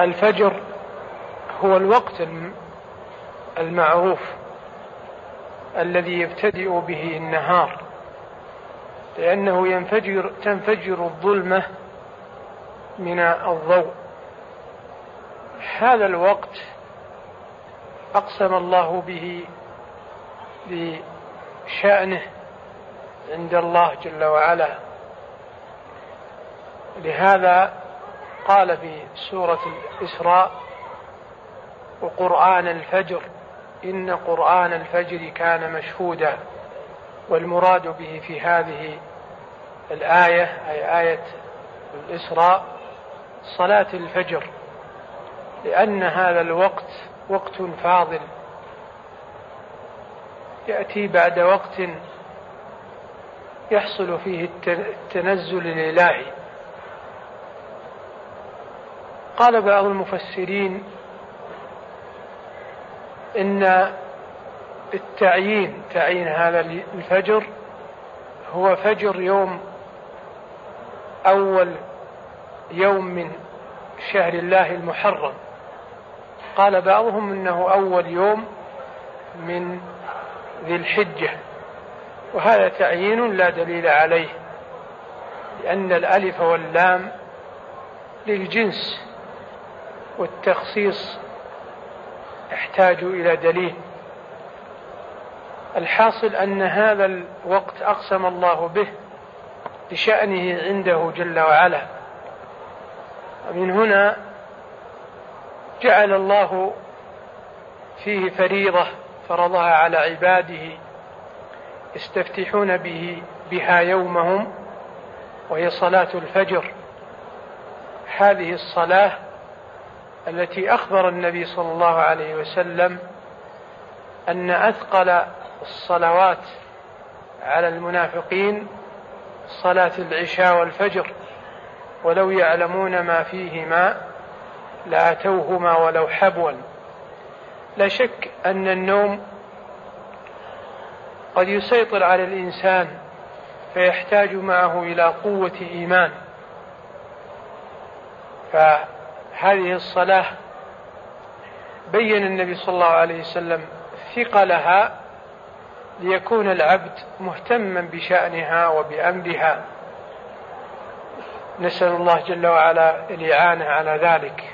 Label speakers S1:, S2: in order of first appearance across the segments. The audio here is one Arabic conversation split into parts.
S1: الفجر هو الوقت المعروف الذي يبتدئ به النهار لأنه ينفجر تنفجر الظلمة من الضوء. هذا الوقت أقسم الله به بشأنه عند الله جل وعلا. لهذا قال في سورة الإسراء وقرآن الفجر إن قرآن الفجر كان مشهودا والمراد به في هذه الآية أي آية الإسراء صلاة الفجر لأن هذا الوقت وقت فاضل. يأتي بعد وقت يحصل فيه التنزل الإلهي. قال بعض المفسرين إن التعيين تعيين هذا الفجر هو فجر يوم أول يوم من شهر الله المحرم. قال بعضهم إنه أول يوم من ذي الحجة وهذا تعيين لا دليل عليه لأن الألف واللام للجنس. والتخصيص يحتاج إلى دليل. الحاصل أن هذا الوقت أقسم الله به لشأنه عنده جل وعلا. ومن هنا جعل الله فيه فريضة فرضها على عباده يستفتحون به بها يومهم وهي صلاة الفجر. هذه الصلاة التي أخبر النبي صلى الله عليه وسلم أن أثقل الصلوات على المنافقين صلاة العشاء والفجر ولو يعلمون ما فيهما لآتوهما ولو حبوا. لا شك أن النوم قد يسيطر على الإنسان فيحتاج معه إلى قوة إيمان. فهذه الصلاة بين النبي صلى الله عليه وسلم ثقلها ليكون العبد مهتما بشأنها وبأمرها. نسأل الله جل وعلا الإعانة على ذلك.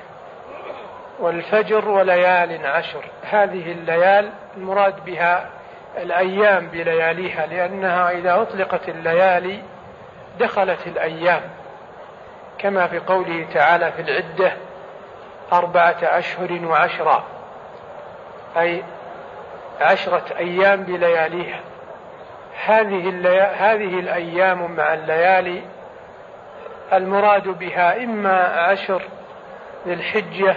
S1: والفجر وليال عشر. هذه الليال المراد بها الأيام بلياليها لأنها إذا أطلقت الليالي دخلت الأيام. كما في قوله تعالى في العدة أربعة أشهر وعشرا أي عشرة أيام بلياليها. هذه هذه الأيام مع الليالي المراد بها إما عشر ذي الحجة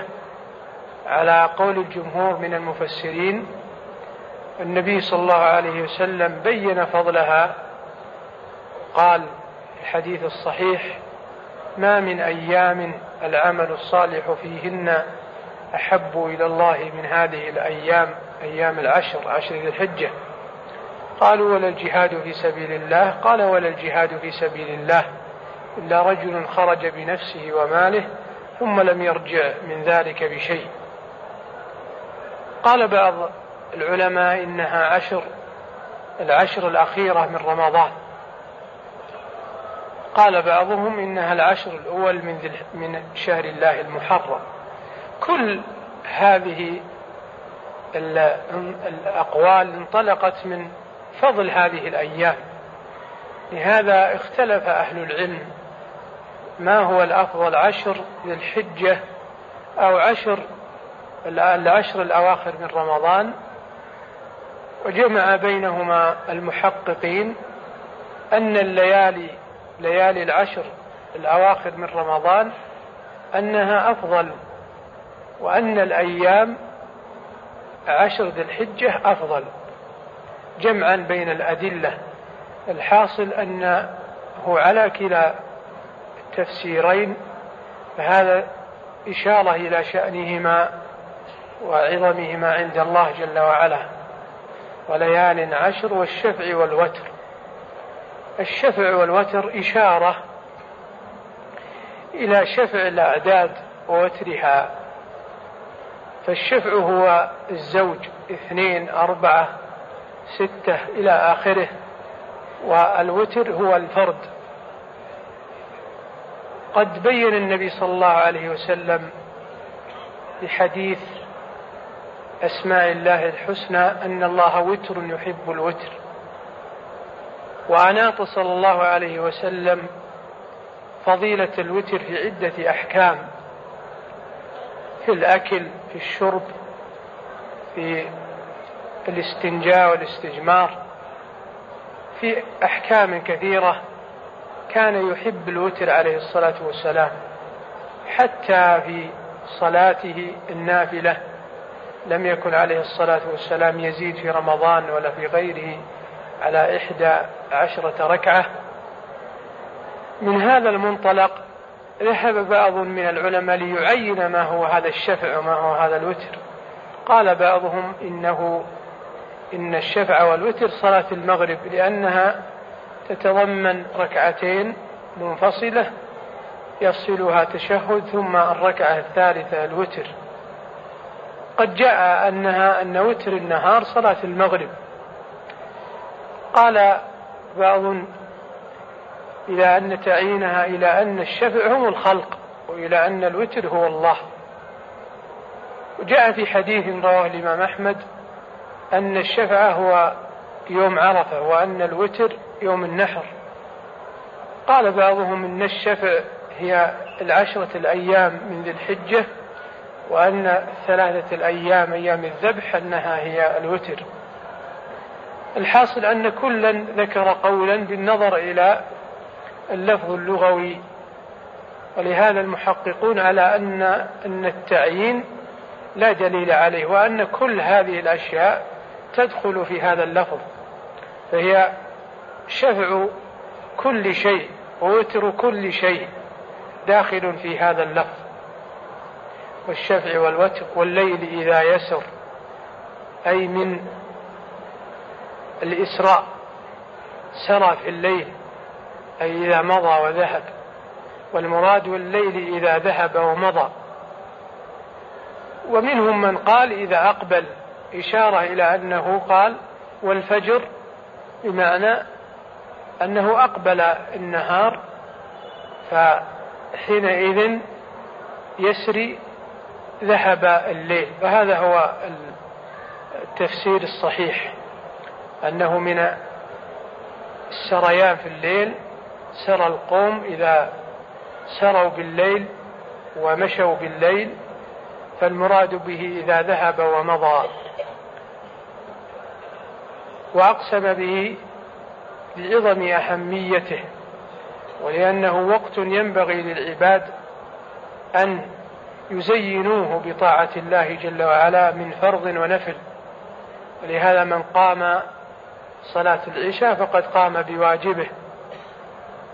S1: على قول الجمهور من المفسرين. النبي صلى الله عليه وسلم بين فضلها قال الحديث الصحيح ما من أيام العمل الصالح فيهن أحب إلى الله من هذه الأيام أيام العشر عشر ذي الحجة. قالوا ولا الجهاد في سبيل الله؟ قال ولا الجهاد في سبيل الله إلا رجل خرج بنفسه وماله ثم لم يرجع من ذلك بشيء. قال بعض العلماء إنها عشر العشر الأخيرة من رمضان. قال بعضهم إنها العشر الأول من من شهر الله المحرم. كل هذه الأقوال انطلقت من فضل هذه الأيام. لهذا اختلف أهل العلم ما هو الأفضل عشر ذي الحجة أو عشر العشر الأواخر من رمضان. وجمع بينهما المحققين أن الليالي ليالي العشر الأواخر من رمضان أنها أفضل وأن الأيام عشر ذي الحجة أفضل جمعا بين الأدلة. الحاصل أنه على كلا التفسيرين فهذا إشارة إلى شأنهما وعظمهما عند الله جل وعلا. وليال عشر والشفع والوتر. الشفع والوتر إشارة إلى شفع الأعداد ووترها. فالشفع هو الزوج اثنين أربعة ستة إلى آخره والوتر هو الفرد. قد بين النبي صلى الله عليه وسلم في حديث أسماء الله الحسنى أن الله وتر يحب الوتر. وأناط صلى الله عليه وسلم فضيلة الوتر في عدة أحكام في الأكل في الشرب في الاستنجاء والاستجمار في أحكام كثيرة كان يحب الوتر عليه الصلاة والسلام حتى في صلاته النافلة لم يكن عليه الصلاة والسلام يزيد في رمضان ولا في غيره على إحدى عشرة ركعة. من هذا المنطلق ذهب بعض من العلماء ليعين ما هو هذا الشفع وما هو هذا الوتر. قال بعضهم إنه إن الشفع والوتر صلاة المغرب لأنها تتضمن ركعتين منفصلة يفصلها تشهد ثم الركعة الثالثة الوتر. قد جاء أنها أن وتر النهار صلاة المغرب. قال بعض إلى أن تعيينها إلى أن الشفع هم الخلق وإلى أن الوتر هو الله. وجاء في حديث رواه الإمام أحمد أن الشفع هو يوم عرفة وأن الوتر يوم النحر. قال بعضهم أن الشفع هي العشرة الأيام من ذي الحجة وأن ثلاثة الأيام أيام الذبح أنها هي الوتر. الحاصل أن كلا ذكر قولا بالنظر إلى اللفظ اللغوي. ولهذا المحققون على أن أن التعيين لا دليل عليه وأن كل هذه الأشياء تدخل في هذا اللفظ. فهي شفع كل شيء ووتر كل شيء داخل في هذا اللفظ. والشفع والوتر والليل إذا يسر أي من الإسراء سرى في الليل أي إذا مضى وذهب والمراد والليل إذا ذهب ومضى. ومنهم من قال إذا أقبل إشارة إلى أنه قال والفجر بمعنى أنه أقبل النهار فحينئذ يسري ذهب الليل. وهذا هو التفسير الصحيح. أنه من السريان في الليل سرى القوم إذا سروا بالليل ومشوا بالليل فالمراد به إذا ذهب ومضى. وأقسم به لعظم أهميته ولأنه وقت ينبغي للعباد أن يزينوه بطاعة الله جل وعلا من فرض ونفل. ولهذا من قام صلاة العشاء فقد قام بواجبه.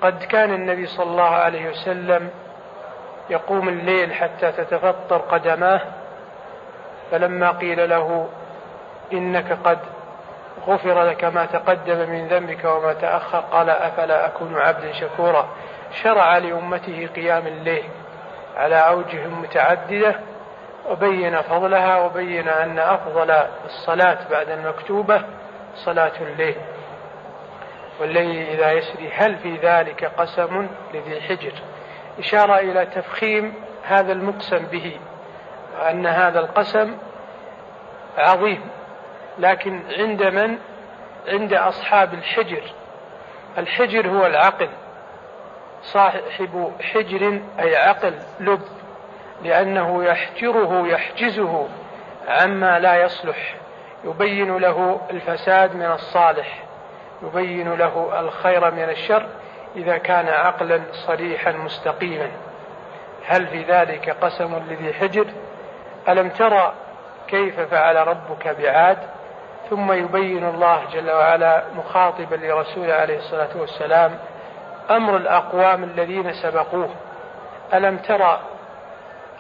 S1: قد كان النبي صلى الله عليه وسلم يقوم الليل حتى تتفطر قدماه فلما قيل له إنك قد غفر لك ما تقدم من ذنبك وما تأخر قال أفلا أكون عبدا شكورا؟ شرع لأمته قيام الليل على أوجه متعددة وبين فضلها وبين أن أفضل الصلاة بعد المكتوبة صلاة الليل. والليل إذا يسري هل في ذلك قسم لذي حجر؟ إشارة إلى تفخيم هذا المقسم به وأن هذا القسم عظيم. لكن عند من؟ عند أصحاب الحجر. الحجر هو العقل. صاحب حجر أي عقل لب. لأنه يحجره يحجزه عما لا يصلح. يبين له الفساد من الصالح يبين له الخير من الشر إذا كان عقلا صريحا مستقيما. هل في ذلك قسم لذي حجر؟ ألم ترى كيف فعل ربك بعاد؟ ثم يبين الله جل وعلا مخاطبا لرسوله عليه الصلاة والسلام أمر الأقوام الذين سبقوه. ألم ترى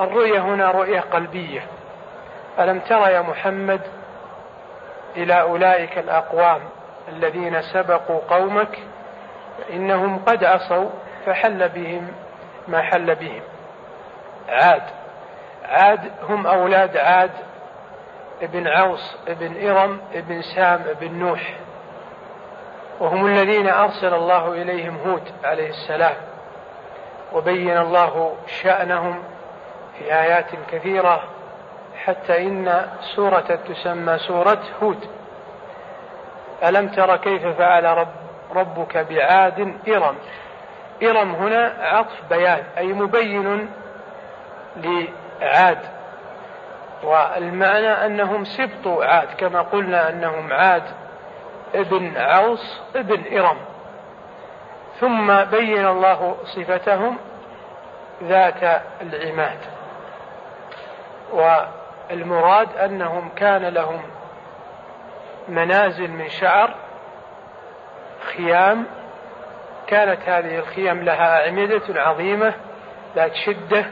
S1: الرؤية هنا رؤية قلبية؟ ألم ترى يا محمد إلى أولئك الأقوام الذين سبقوا قومك فإنهم قد عصوا فحل بهم ما حل بهم. عاد عاد هم أولاد عاد ابن عوص ابن إرم ابن سام ابن نوح. وهم الذين أرسل الله إليهم هود عليه السلام. وبين الله شأنهم في آيات كثيرة. حتى إن سورة تسمى سورة هود. ألم تر كيف فعل رب ربك بعاد إرم؟ إرم هنا عطف بيان أي مبين لعاد. والمعنى أنهم سبط عاد كما قلنا أنهم عاد ابن عوص ابن إرم. ثم بين الله صفتهم ذات العماد. والمراد أنهم كان لهم منازل من شعر خيام كانت هذه الخيام لها أعمدة عظيمة ذات شدة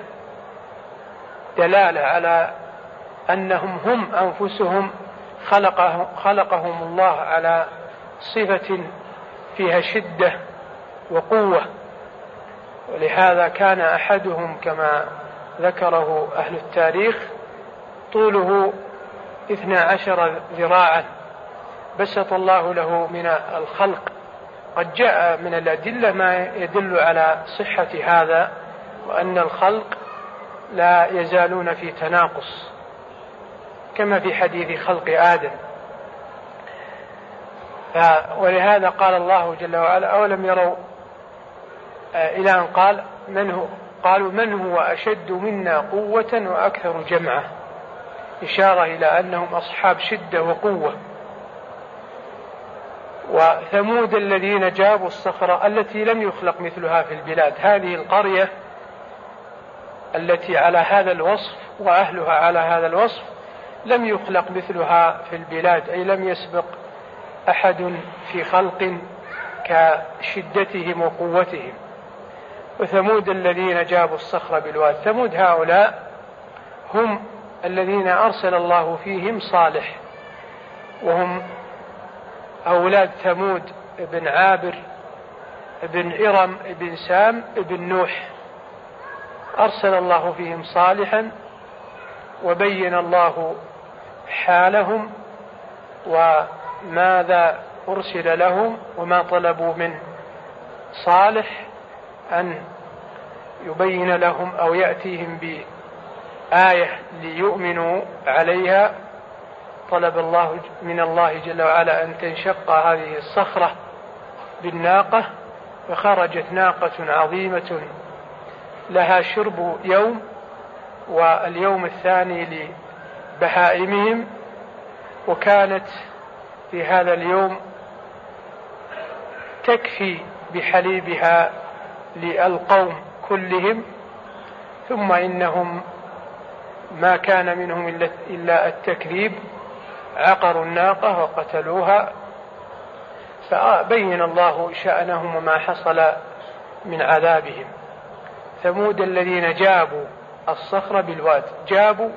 S1: دلالة على أنهم هم أنفسهم خلقهم, خلقهم الله على صفة فيها شدة وقوة. ولهذا كان أحدهم كما ذكره أهل التاريخ طوله اثنا عشر ذراعا بسط الله له من الخلق. قد جاء من الأدلة ما يدل على صحة هذا وأن الخلق لا يزالون في تناقص كما في حديث خلق آدم. ولهذا قال الله جل وعلا أولم يروا آه، إلى أن قال من هو؟ قالوا من هو أشد منا قوة وأكثر جمعة. إشارة إلى أنهم أصحاب شدة وقوة. وثمود الذين جابوا الصخرة التي لم يخلق مثلها في البلاد هذه القرية التي على هذا الوصف وأهلها على هذا الوصف لم يخلق مثلها في البلاد أي لم يسبق أحد في خلق كشدتهم وقوتهم. وثمود الذين جابوا الصخر بالواد ثمود هؤلاء هم الذين أرسل الله فيهم صالح وهم أولاد ثمود بن عابر بن إرم بن سام بن نوح. أرسل الله فيهم صالحا وبين الله حالهم وماذا أرسل لهم وما طلبوا من صالح أن يبين لهم أو يأتيهم بآية ليؤمنوا عليها. طلب الله من الله جل وعلا أن تنشق هذه الصخرة بالناقة فخرجت ناقة عظيمة لها شرب يوم واليوم الثاني لبهائمهم وكانت في هذا اليوم تكفي بحليبها للقوم كلهم ثم إنهم ما كان منهم إلا التكذيب. عقروا الناقة وقتلوها. فبين الله شأنهم وما حصل من عذابهم. ثمود الذين جابوا الصخر بالواد جابوا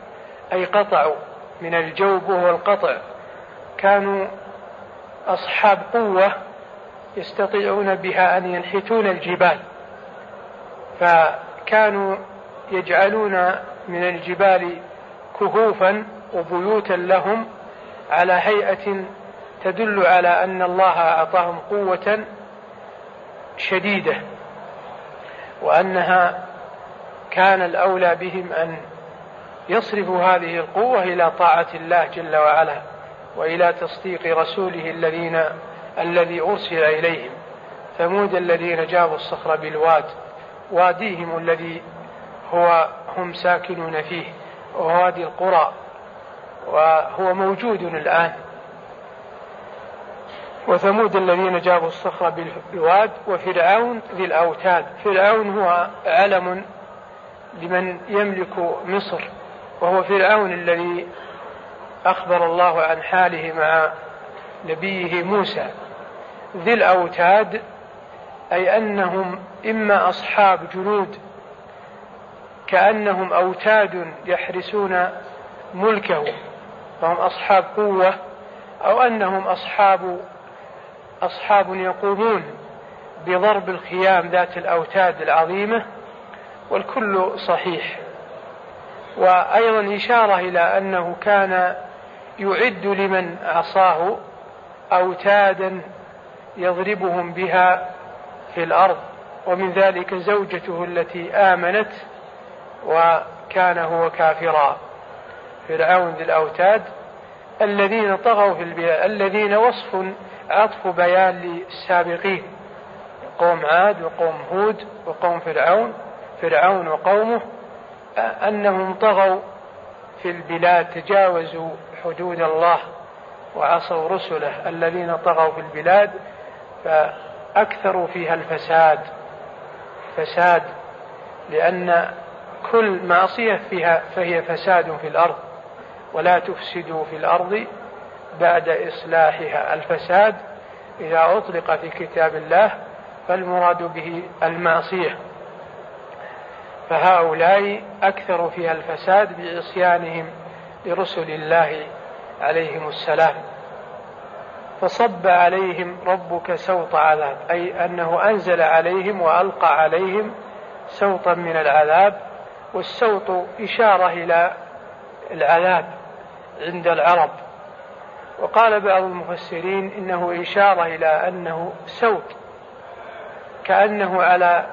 S1: أي قطعوا من الجوب وهو القطع. كانوا أصحاب قوة يستطيعون بها أن ينحتون الجبال. فكانوا يجعلون من الجبال كهوفا وبيوتا لهم على هيئة تدل على أن الله أعطاهم قوة شديدة وأنها كان الأولى بهم أن يصرفوا هذه القوة إلى طاعة الله جل وعلا وإلى تصديق رسوله الذين الذي أرسل إليهم. ثمود الذين جابوا الصخر بالواد واديهم الذي هو هم ساكنون فيه ووادي القرى وهو موجود الآن. وثمود الذين جابوا الصخر بالواد وفرعون ذي الأوتاد. فرعون هو علم لمن يملك مصر وهو فرعون الذي أخبر الله عن حاله مع نبيه موسى. ذي الأوتاد أي أنهم إما أصحاب جنود كأنهم أوتاد يحرسون ملكه فهم أصحاب قوة أو أنهم أصحاب أصحاب يقومون بضرب الخيام ذات الأوتاد العظيمة والكل صحيح. وأيضا إشارة إلى أنه كان يعد لمن عصاه أوتادا يضربهم بها في الأرض ومن ذلك زوجته التي آمنت وكان هو كافرا. فرعون ذي الأوتاد الذين طغوا في البلاد الذين وصف عطف بيان للسابقين. قوم عاد وقوم هود وقوم فرعون فرعون وقومه أنهم طغوا في البلاد تجاوزوا حدود الله وعصوا رسله. الذين طغوا في البلاد فأكثروا فيها الفساد فساد لأن كل معصية فيها فهي فساد في الأرض. ولا تفسدوا في الأرض بعد إصلاحها. الفساد إذا أطلق في كتاب الله فالمراد به المعصية. فهؤلاء أكثروا فيها الفساد بعصيانهم لرسل الله عليهم السلام. فصب عليهم ربك سوط عذاب. أي أنه أنزل عليهم وألقى عليهم سوطا من العذاب والسوط إشارة إلى العذاب عند العرب. وقال بعض المفسرين إنه إشارة إلى أنه سوط كأنه على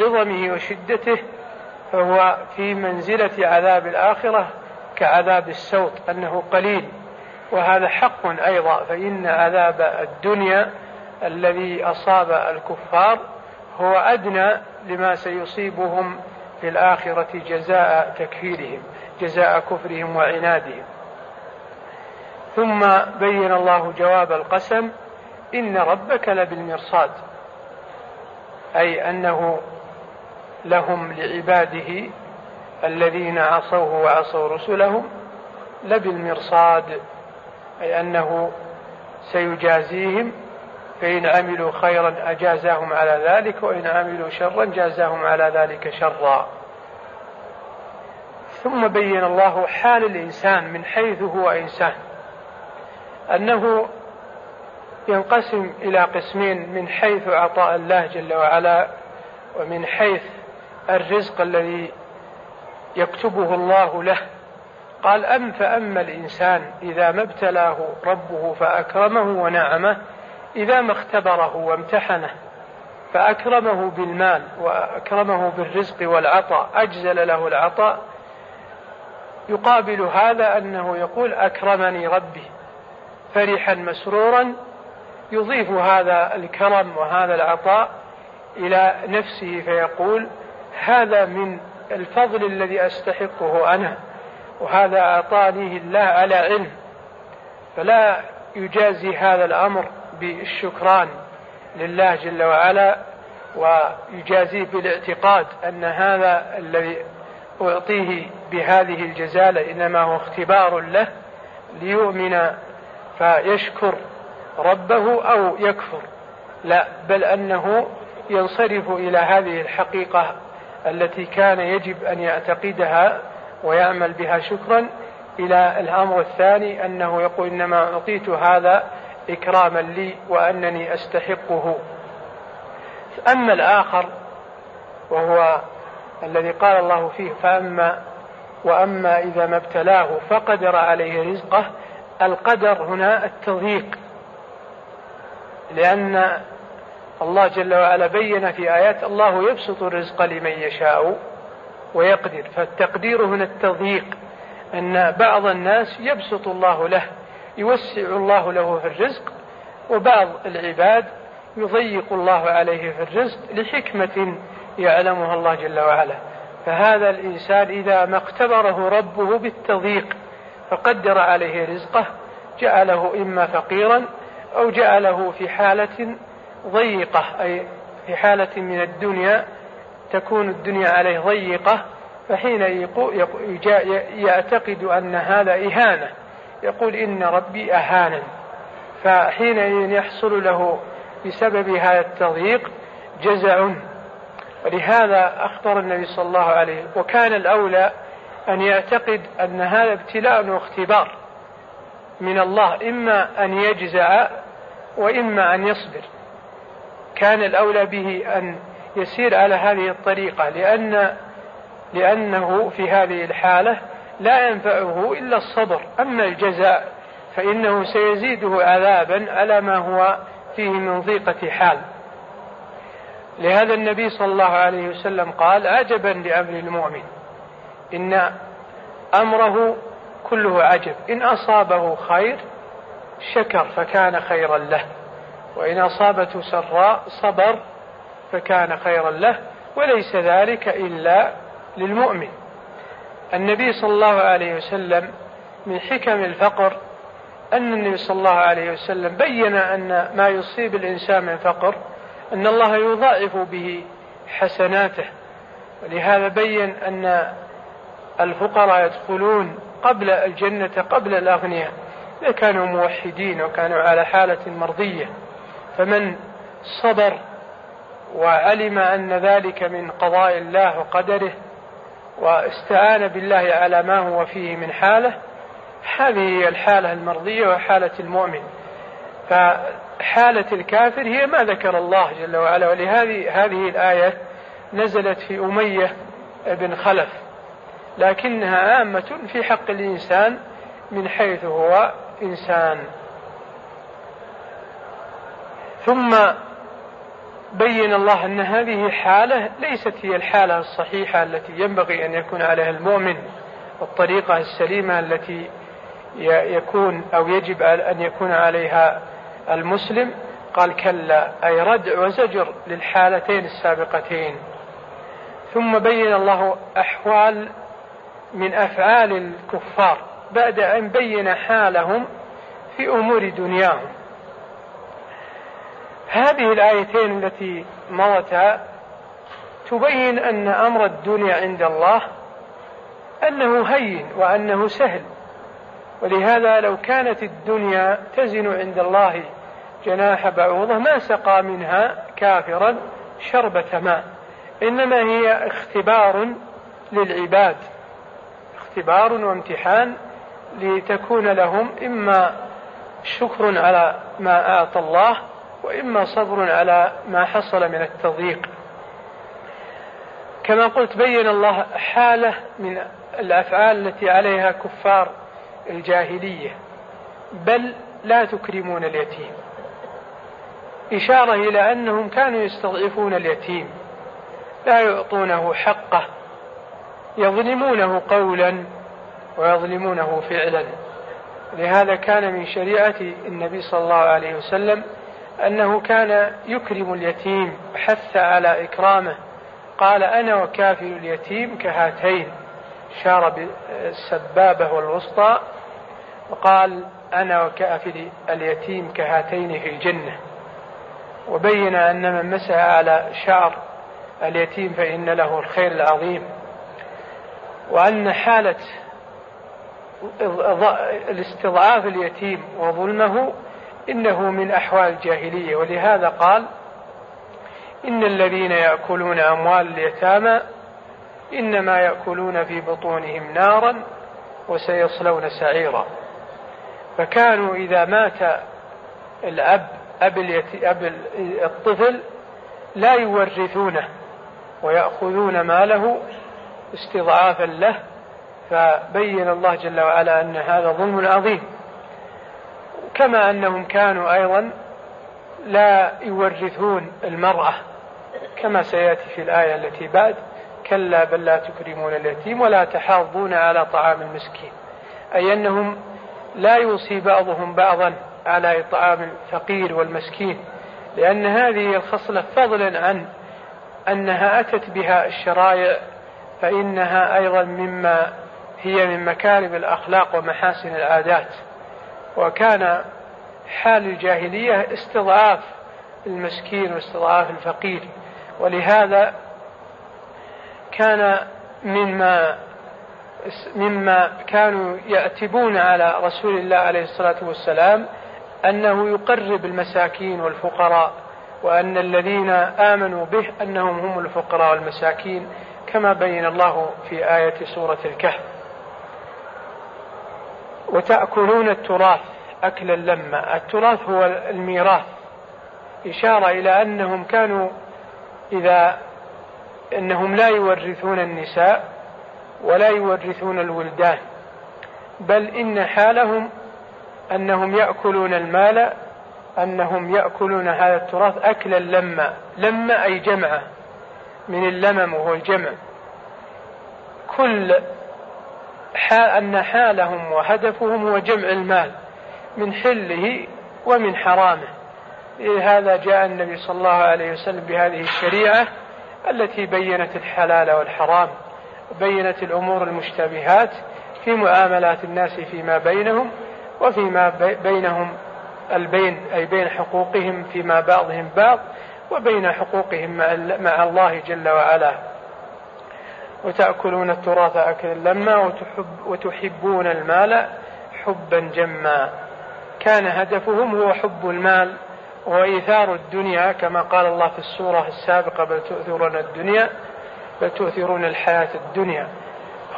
S1: عظمه وشدته فهو في منزلة عذاب الآخرة كعذاب السوط أنه قليل. وهذا حق أيضا فإن عذاب الدنيا الذي أصاب الكفار هو أدنى لما سيصيبهم في الآخرة جزاء تكفيرهم جزاء كفرهم وعنادهم. ثم بين الله جواب القسم إن ربك لبالمرصاد أي أنه لهم لعباده الذين عصوه وعصوا رسلهم لبالمرصاد أي أنه سيجازيهم فإن عملوا خيرا أجازاهم على ذلك وإن عملوا شرا جازاهم على ذلك شرا. ثم بين الله حال الإنسان من حيث هو إنسان. أنه ينقسم إلى قسمين من حيث عطاء الله جل وعلا ومن حيث الرزق الذي يكتبه الله له. قال أم فأما الإنسان إذا ما ابتلاه ربه فأكرمه ونعمه إذا ما اختبره وامتحنه فأكرمه بالمال وأكرمه بالرزق والعطاء أجزل له العطاء. يقابل هذا أنه يقول أكرمني ربي. فرحا مسرورا. يضيف هذا الكرم وهذا العطاء إلى نفسه فيقول هذا من الفضل الذي أستحقه أنا وهذا أعطانيه الله على علم فلا يجازي هذا الأمر. بالشكران لله جل وعلا ويجازيه بالاعتقاد أن هذا الذي أعطيه بهذه الجزالة إنما هو اختبار له ليؤمن فيشكر ربه أو يكفر. لا بل أنه ينصرف إلى هذه الحقيقة التي كان يجب أن يعتقدها ويعمل بها شكرا إلى الأمر الثاني أنه يقول إنما أعطيت هذا إكراما لي وأنني أستحقه. أما الآخر وهو الذي قال الله فيه فأما وأما إذا ما ابتلاه فقدر عليه رزقه القدر هنا التضييق. لأن الله جل وعلا بين في آيات الله يبسط الرزق لمن يشاء ويقدر. فالتقدير هنا التضييق أن بعض الناس يبسط الله له. يوسع الله له في الرزق وبعض العباد يضيق الله عليه في الرزق لحكمة يعلمها الله جل وعلا. فهذا الإنسان إذا ما اختبره ربه بالتضييق فقدر عليه رزقه جعله إما فقيرا أو جعله في حالة ضيقة أي في حالة من الدنيا تكون الدنيا عليه ضيقة فحين يعتقد أن هذا إهانة. يقول إن ربي أهانا فحينئذ يحصل له بسبب هذا التضييق جزع. ولهذا أخبر النبي صلى الله عليه وكان الأولى أن يعتقد أن هذا ابتلاء واختبار من الله إما أن يجزع وإما أن يصبر. كان الأولى به أن يسير على هذه الطريقة لأن لأنه في هذه الحالة لا ينفعه إلا الصبر. أما الجزاء فإنه سيزيده عذابا على ما هو فيه من ضيقة حال. لهذا النبي صلى الله عليه وسلم قال عجبا لأمر المؤمن. إن أمره كله عجب. إن أصابه خير شكر فكان خيرا له. وإن أصابته سراء صبر فكان خيرا له. وليس ذلك إلا للمؤمن. النبي صلى الله عليه وسلم من حكم الفقر أن النبي صلى الله عليه وسلم بين أن ما يصيب الإنسان من فقر أن الله يضاعف به حسناته. ولهذا بين أن الفقراء يدخلون قبل الجنة قبل الأغنياء إذا كانوا موحدين وكانوا على حالة مرضية. فمن صبر وعلم أن ذلك من قضاء الله وقدره واستعان بالله على ما هو فيه من حالة هذه هي الحالة المرضية وحالة المؤمن. فحالة الكافر هي ما ذكر الله جل وعلا ولهذه هذه الآية نزلت في أمية بن خلف لكنها عامة في حق الإنسان من حيث هو إنسان. ثم بين الله أن هذه حالة ليست هي الحالة الصحيحة التي ينبغي أن يكون عليها المؤمن والطريقة السليمة التي يكون أو يجب أن يكون عليها المسلم. قال كلا أي ردع وزجر للحالتين السابقتين. ثم بين الله أحوال من أفعال الكفار بعد أن بين حالهم في أمور دنياهم. هذه الآيتين التي مرتا تبين أن أمر الدنيا عند الله أنه هين وأنه سهل. ولهذا لو كانت الدنيا تزن عند الله جناح بعوضة ما سقى منها كافرا شربة ماء. إنما هي اختبار للعباد اختبار وامتحان لتكون لهم إما شكر على ما أعطى الله وإما صبر على ما حصل من التضييق. كما قلت بين الله حالة من الأفعال التي عليها كفار الجاهلية بل لا تكرمون اليتيم. إشارة إلى أنهم كانوا يستضعفون اليتيم لا يعطونه حقه يظلمونه قولا ويظلمونه فعلا. لهذا كان من شريعة النبي صلى الله عليه وسلم أنه كان يكرم اليتيم حث على إكرامه. قال أنا وكافل اليتيم كهاتين. شار بالسبابة والوسطى. وقال أنا وكافل اليتيم كهاتين في الجنة. وبين أن من مسح على شعر اليتيم فإن له الخير العظيم. وأن حالة الاستضعاف اليتيم وظلمه إنه من أحوال الجاهلية. ولهذا قال إن الذين يأكلون أموال اليتامى إنما يأكلون في بطونهم نارا وسيصلون سعيرا. فكانوا إذا مات الأب أب, أب الطفل لا يورثونه ويأخذون ماله استضعافا له. فبين الله جل وعلا أن هذا ظلم عظيم. كما أنهم كانوا أيضا لا يورثون المرأة كما سيأتي في الآية التي بعد كلا بل لا تكرمون اليتيم ولا تحاضون على طعام المسكين. أي أنهم لا يوصي بعضهم بعضا على إطعام الفقير والمسكين لأن هذه الخصلة فضلا عن أنها أتت بها الشرائع فإنها أيضا مما هي من مكارم الأخلاق ومحاسن العادات. وكان حال الجاهلية استضعاف المسكين واستضعاف الفقير. ولهذا كان مما مما كانوا يأتبون على رسول الله عليه الصلاة والسلام أنه يقرب المساكين والفقراء وأن الذين آمنوا به أنهم هم الفقراء والمساكين كما بين الله في آية سورة الكهف. وتأكلون التراث أكلا لما. التراث هو الميراث. إشارة إلى أنهم كانوا إذا أنهم لا يورثون النساء ولا يورثون الولدان بل إن حالهم أنهم يأكلون المال أنهم يأكلون هذا التراث أكلا لما. لما أي جمعة من اللمم وهو الجمع كل أن حالهم وهدفهم هو جمع المال من حله ومن حرامه. لهذا جاء النبي صلى الله عليه وسلم بهذه الشريعة التي بينت الحلال والحرام وبينت الأمور المشتبهات في معاملات الناس فيما بينهم وفيما بينهم البين أي بين حقوقهم فيما بعضهم بعض وبين حقوقهم مع الله جل وعلا. وتأكلون التراث أكلا لما وتحب وتحبون المال حبا جما. كان هدفهم هو حب المال وإيثار الدنيا كما قال الله في السورة السابقة بل تؤثرون الدنيا بل تؤثرون الحياة الدنيا.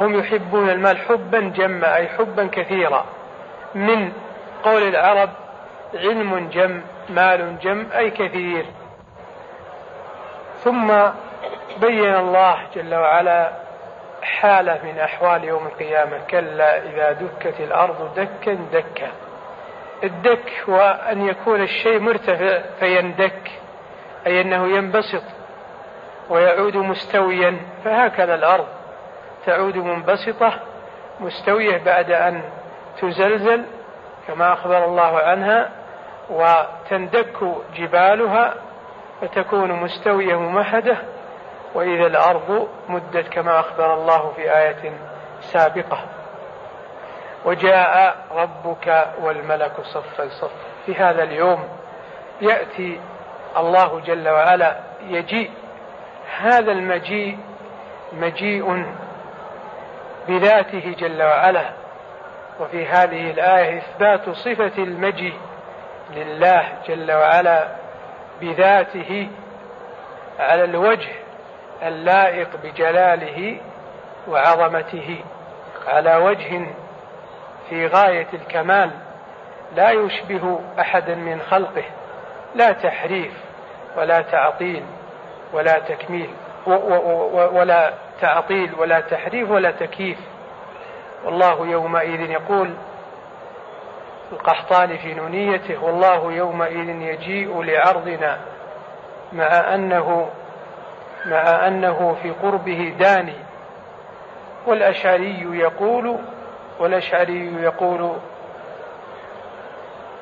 S1: هم يحبون المال حبا جما أي حبا كثيرا. من قول العرب علم جم مال جم أي كثير. ثم بين الله جل وعلا حالة من أحوال يوم القيامة. كلا إذا دكت الأرض دكا دكا. الدك هو أن يكون الشيء مرتفع فيندك أي أنه ينبسط ويعود مستويا فهكذا الأرض تعود منبسطة مستوية بعد أن تزلزل كما أخبر الله عنها وتندك جبالها فتكون مستوية ممهدة وإذا الأرض مدت كما أخبر الله في آية سابقة. وجاء ربك والملك صفا صفا. في هذا اليوم يأتي الله جل وعلا يجيء. هذا المجيء مجيء بذاته جل وعلا. وفي هذه الآية إثبات صفة المجيء لله جل وعلا بذاته على الوجه اللائق بجلاله وعظمته على وجه في غاية الكمال لا يشبه أحدا من خلقه لا تحريف ولا تعطيل ولا تكميل ولا تعطيل ولا تحريف ولا تكييف. والله يومئذ يقول القحطاني في نونيته والله يومئذ يجيء لعرضنا مع أنه مع أنه في قربه داني. والأشعري يقول والأشعري يقول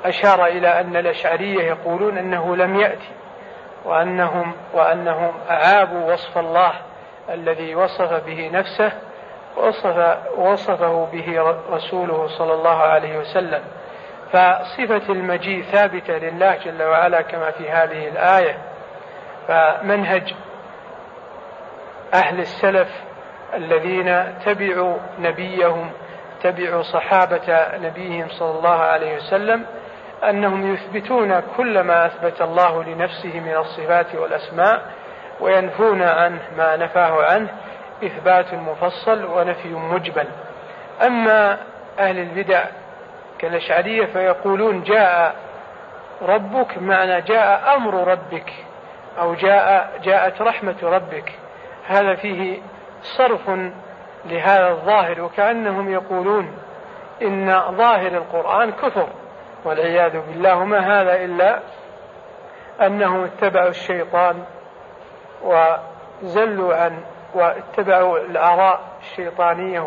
S1: أشار إلى أن الأشعرية يقولون أنه لم يأتي وأنهم وأنهم أعابوا وصف الله الذي وصف به نفسه وصف وصفه به رسوله صلى الله عليه وسلم. فصفة المجيء ثابتة لله جل وعلا كما في هذه الآية. فمنهج أهل السلف الذين تبعوا نبيهم تبعوا صحابة نبيهم صلى الله عليه وسلم أنهم يثبتون كل ما أثبت الله لنفسه من الصفات والأسماء وينفون عنه ما نفاه عنه إثبات مفصل ونفي مجبل. أما أهل البدع كالأشعرية فيقولون جاء ربك معنى جاء أمر ربك أو جاء جاءت رحمة ربك. هذا فيه صرف لهذا الظاهر وكأنهم يقولون إن ظاهر القرآن كفر والعياذ بالله وما هذا إلا أنهم اتبعوا الشيطان وزلوا عن واتبعوا الآراء الشيطانية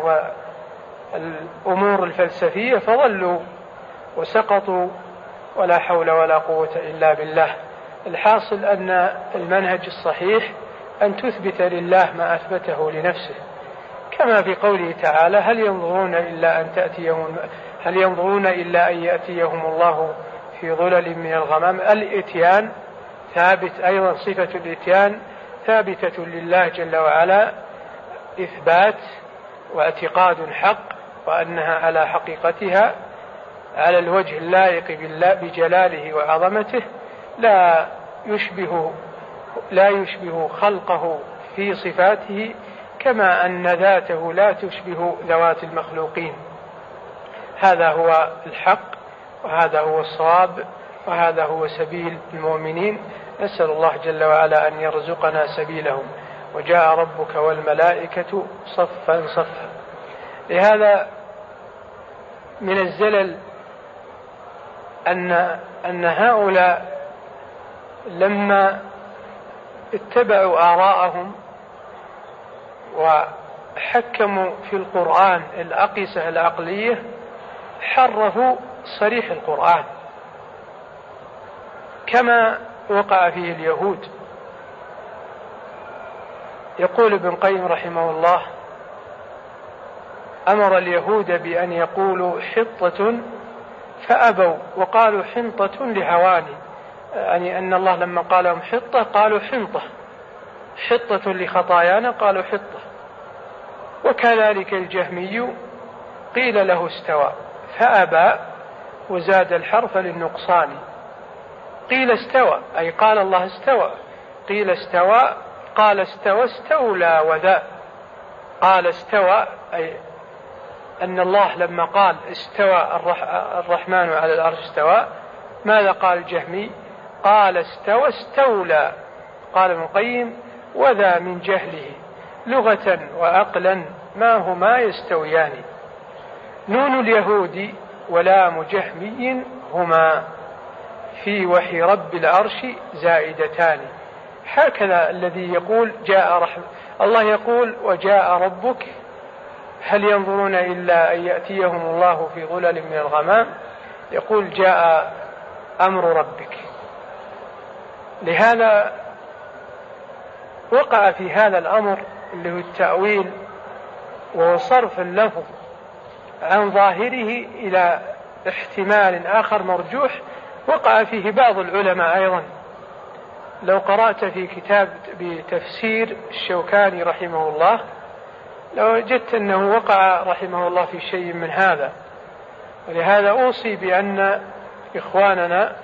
S1: والأمور الفلسفية فضلوا وسقطوا ولا حول ولا قوة إلا بالله. الحاصل أن المنهج الصحيح أن تثبت لله ما أثبته لنفسه. كما في قوله تعالى هل ينظرون إلا أن تأتيهم هل ينظرون إلا أن يأتيهم الله في ظلل من الغمام؟ الإتيان ثابت أيضا صفة الإتيان ثابتة لله جل وعلا إثبات واعتقاد حق وأنها على حقيقتها على الوجه اللائق بجلاله وعظمته لا يشبه لا يشبه خلقه في صفاته كما أن ذاته لا تشبه ذوات المخلوقين. هذا هو الحق وهذا هو الصواب وهذا هو سبيل المؤمنين. نسأل الله جل وعلا أن يرزقنا سبيلهم. وجاء ربك والملائكة صفا صفا. لهذا من الزلل أن أن هؤلاء لما اتبعوا آراءهم وحكموا في القرآن الأقيسة العقلية حرفوا صريح القرآن كما وقع فيه اليهود. يقول ابن قيم رحمه الله أمر اليهود بأن يقولوا حطة فأبوا وقالوا حنطة لهواني. يعني أن الله لما قال لهم حطة قالوا حنطة. حطة لخطايانا قالوا حطة. وكذلك الجهمي قيل له استوى. فأبى وزاد الحرف للنقصان. قيل استوى أي قال الله استوى. قيل استوى قال استوى استولى وذا. قال استوى أي أن الله لما قال استوى الرحمن على العرش استوى ماذا قال الجهمي؟ قال استوى استولى. قال ابن القيم وذا من جهله. لغة وعقلا ما هما يستويان. نون اليهود ولام جهمي هما. في وحي رب العرش زائدتان. هكذا الذي يقول جاء رحمة الله يقول وجاء ربك. هل ينظرون إلا أن يأتيهم الله في ظلل من الغمام؟ يقول جاء أمر ربك. لهذا وقع في هذا الأمر اللي هو التأويل وهو صرف اللفظ عن ظاهره إلى احتمال آخر مرجوح وقع فيه بعض العلماء أيضا. لو قرأت في كتاب بتفسير الشوكاني رحمه الله لوجدت أنه وقع رحمه الله في شيء من هذا. ولهذا أوصي بأن إخواننا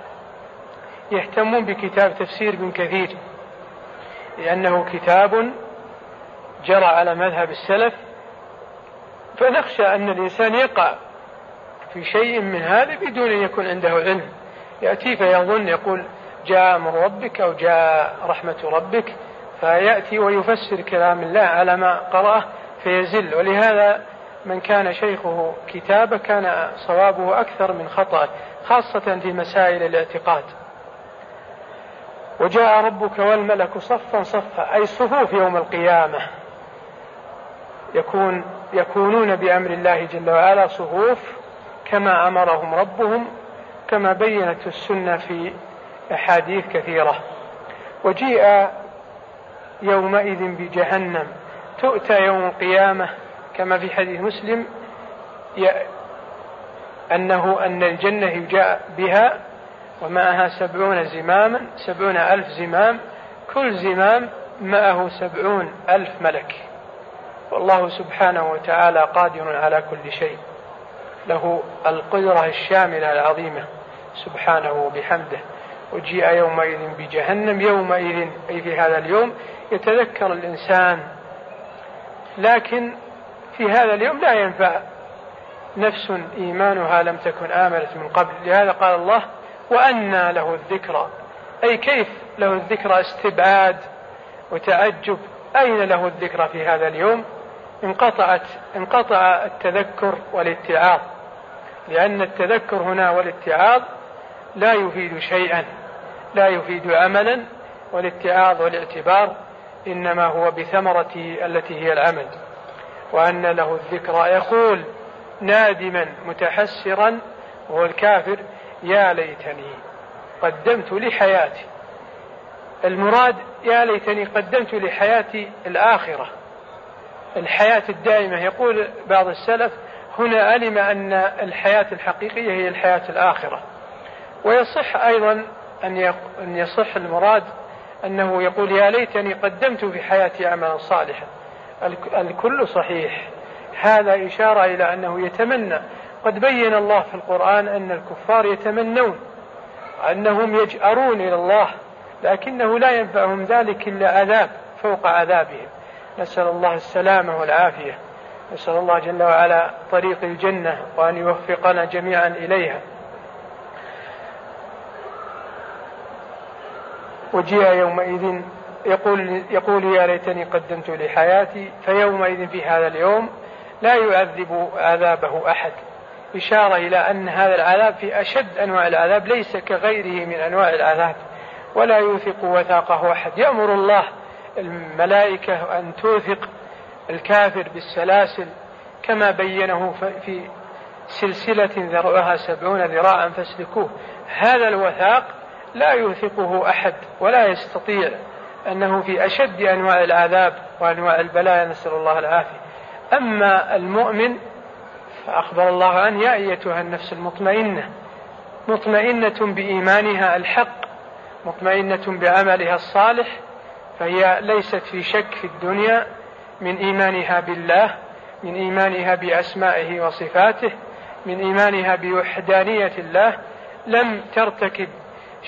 S1: يهتمون بكتاب تفسير ابن كثير لأنه كتاب جرى على مذهب السلف فنخشى أن الإنسان يقع في شيء من هذا بدون أن يكون عنده علم. يأتي فيظن يقول جاء أمر ربك أو جاء رحمة ربك فيأتي ويفسر كلام الله على ما قرأه فيزل. ولهذا من كان شيخه كتابه كان صوابه أكثر من خطأه خاصة في مسائل الاعتقاد. وجاء ربك والملك صفا صفا أي صفوف يوم القيامة. يكون يكونون بأمر الله جل وعلا صفوف كما أمرهم ربهم كما بينت السنة في أحاديث كثيرة. وجيء يومئذ بجهنم. تؤتى يوم القيامة كما في حديث مسلم أنه أن الجنة يجاء بها ومعها سبعون زماما سبعون ألف زمام كل زمام معه سبعون ألف ملك. والله سبحانه وتعالى قادر على كل شيء. له القدرة الشاملة العظيمة. سبحانه وبحمده. وجيء يومئذ بجهنم يومئذ أي في هذا اليوم يتذكر الإنسان. لكن في هذا اليوم لا ينفع نفس إيمانها لم تكن آمنت من قبل. لهذا قال الله وأنى له الذكرى. أي كيف له الذكرى؟ استبعاد وتعجب. أين له الذكرى في هذا اليوم؟ انقطعت انقطع التذكر والاتعاظ. لأن التذكر هنا والاتعاظ لا يفيد شيئا لا يفيد عملا. والاتعاظ والاعتبار إنما هو بثمرته التي هي العمل. وأن له الذكرى يقول نادما متحسرا وهو الكافر يا ليتني قدمت لحياتي. المراد يا ليتني قدمت لحياتي الآخرة. الحياة الدائمة يقول بعض السلف هنا علم أن الحياة الحقيقية هي الحياة الآخرة. ويصح أيضا أن يصح المراد أنه يقول يا ليتني قدمت في حياتي عملا صالحا. الكل صحيح. هذا إشارة إلى أنه يتمنى قد بين الله في القرآن أن الكفار يتمنون أنهم يجأرون إلى الله لكنه لا ينفعهم ذلك إلا عذاب فوق عذابهم. نسأل الله السلامة والعافية. نسأل الله جل وعلا طريق الجنة وأن يوفقنا جميعا إليها. وجيء يومئذ يقول يقول يا ليتني قدمت لحياتي فيومئذ في هذا اليوم لا يعذب عذابه أحد. إشارة إلى أن هذا العذاب في أشد أنواع العذاب ليس كغيره من أنواع العذاب ولا يوثق وثاقه أحد. يأمر الله الملائكة أن توثق الكافر بالسلاسل كما بينه في سلسلة ذرعها سبعون ذراعا فاسلكوه. هذا الوثاق لا يوثقه أحد ولا يستطيع أنه في أشد أنواع العذاب وأنواع البلايا نسأل الله العافية. أما المؤمن فأخبر الله عنه يا أيتها النفس المطمئنة مطمئنة بإيمانها الحق مطمئنة بعملها الصالح فهي ليست في شك في الدنيا من إيمانها بالله من إيمانها بأسمائه وصفاته من إيمانها بوحدانية الله لم ترتكب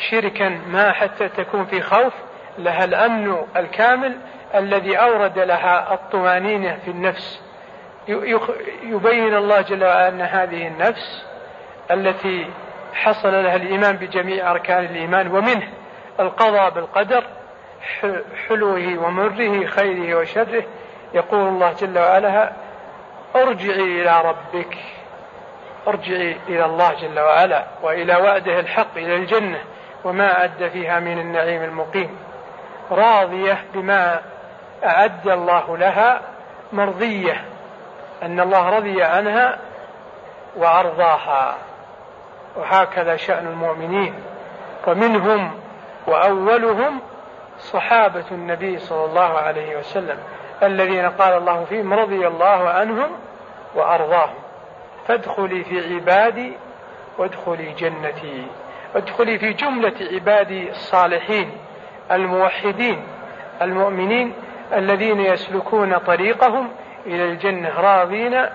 S1: شركا ما حتى تكون في خوف لها الأمن الكامل الذي أورد لها الطمأنينة في النفس. يبين الله جل وعلا أن هذه النفس التي حصل لها الإيمان بجميع أركان الإيمان ومنه القضاء بالقدر حلوة ومره خيره وشره يقول الله جل وعلا أرجعي إلى ربك أرجعي إلى الله جل وعلا وإلى وعده الحق إلى الجنة وما أعد فيها من النعيم المقيم. راضية بما أعد الله لها مرضية أن الله رضي عنها وأرضاها وهكذا شأن المؤمنين. ومنهم وأولهم صحابة النبي صلى الله عليه وسلم الذين قال الله فيهم رضي الله عنهم وأرضاهم. فادخلي في عبادي وادخلي جنتي. وادخلي في جملة عبادي الصالحين الموحدين المؤمنين الذين يسلكون طريقهم إلى الجنة راضين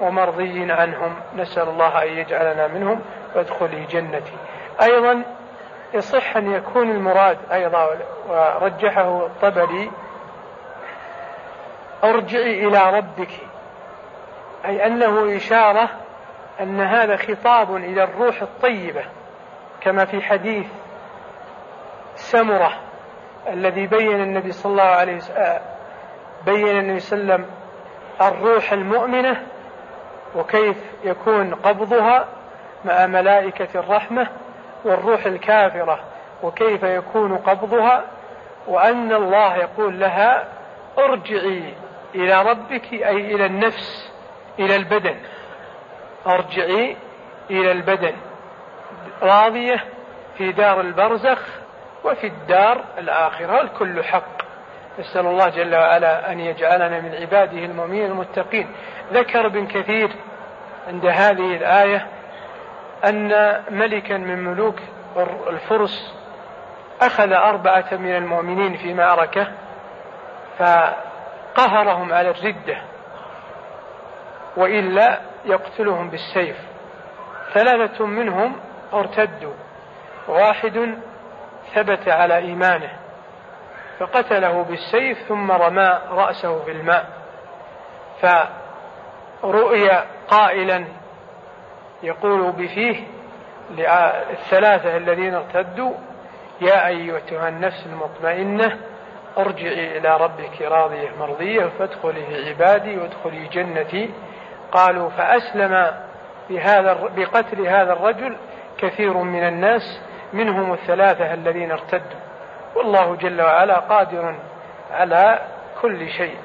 S1: ومرضي عنهم. نسأل الله أن يجعلنا منهم وادخلي جنتي. أيضا يصح أن يكون المراد أيضا ورجحه الطبري ارجعي إلى ربك. أي أنه إشارة أن هذا خطاب إلى الروح الطيبة كما في حديث سمرة الذي بين النبي صلى الله عليه وسلم بين النبي صلى الله عليه وسلم الروح المؤمنة وكيف يكون قبضها مع ملائكة الرحمة والروح الكافرة وكيف يكون قبضها وأن الله يقول لها أرجعي إلى ربك أي إلى النفس إلى البدن. أرجعي إلى البدن. راضية في دار البرزخ وفي الدار الآخرة الكل حق. نسأل الله جل وعلا أن يجعلنا من عباده المؤمنين المتقين. ذكر ابن كثير عند هذه الآية أن ملكا من ملوك الفرس أخذ أربعة من المؤمنين في معركة فقهرهم على الردة وإلا يقتلهم بالسيف. ثلاثة منهم ارتدوا واحد ثبت على إيمانه. فقتله بالسيف ثم رمى رأسه في الماء فرؤي قائلا يقول بفيه للثلاثة الذين ارتدوا يا أيتها النفس المطمئنة ارجعي إلى ربك راضية مرضية فادخلي في عبادي وادخلي جنتي. قالوا فأسلم بهذا بقتل هذا الرجل كثير من الناس منهم الثلاثة الذين ارتدوا. والله جل وعلا قادر على كل شيء.